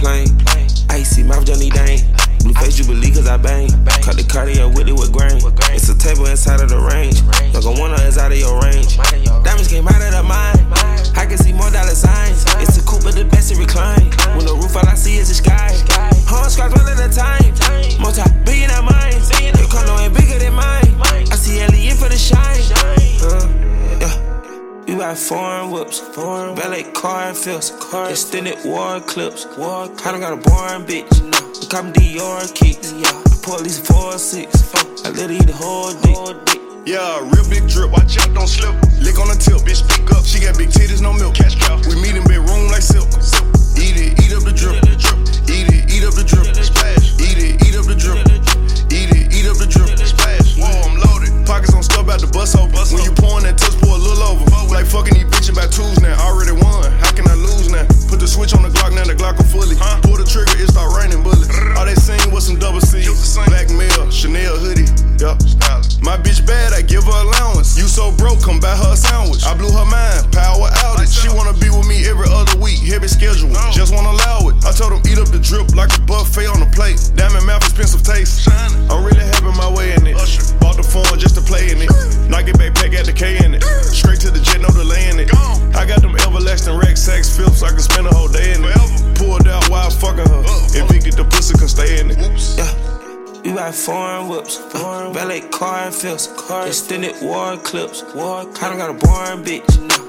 plane. Icy mouth, Johnny Dang. Blue face, you cause I bang. Cut the cardio with it with grain. It's a table inside of the range. Like a one is out of your range. Diamonds came out of the. Buy foreign foreign ballet car fills, extended war clips. War, I don't got a boring bitch. We call me Dior kicks. Yeah, I pour at least four six. I let her eat the whole dick. Yeah, real big drip, watch out, don't slip. Lick on the tip, bitch, pick up. She got big titties, no milk. Cash cow. We meet in bedroom like silk. Drip like a buffet on a plate. Diamond mouth, expensive taste. I'm really having my way in it. Bought the phone just to play in it. Now get back, pack, got the K in it. Straight to the jet, no delay in it. I got them everlasting rack sacks, flips, I can spend a whole day in it. Pulled out while fucking her. Evicted the pussy, can stay in it. Yeah. We buy foreign whips, uh, foreign ballet car and fills, extended war clips. War, I don't got a boring bitch.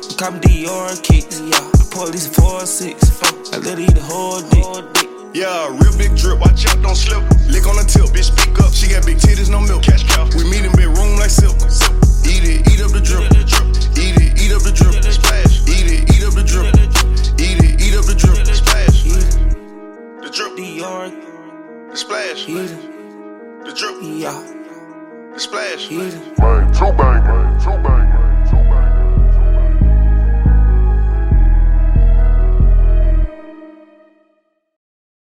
We call me Dior kicks. Yeah, I pour at least four or six. I let her eat the whole dick. Yeah, real big drip, watch out, don't slip. Lick on the tip, bitch, speak up. She got big titties, no milk. Cash cow. We meet in bedroom like silk. Eat it, eat up the drip. Eat it, eat up the drip. Splash. Eat it, eat up the drip. Eat it, eat up the drip. Splash. The drip. The splash. The drip. Yeah, The splash. eat it. Man, two bang, man, two bang.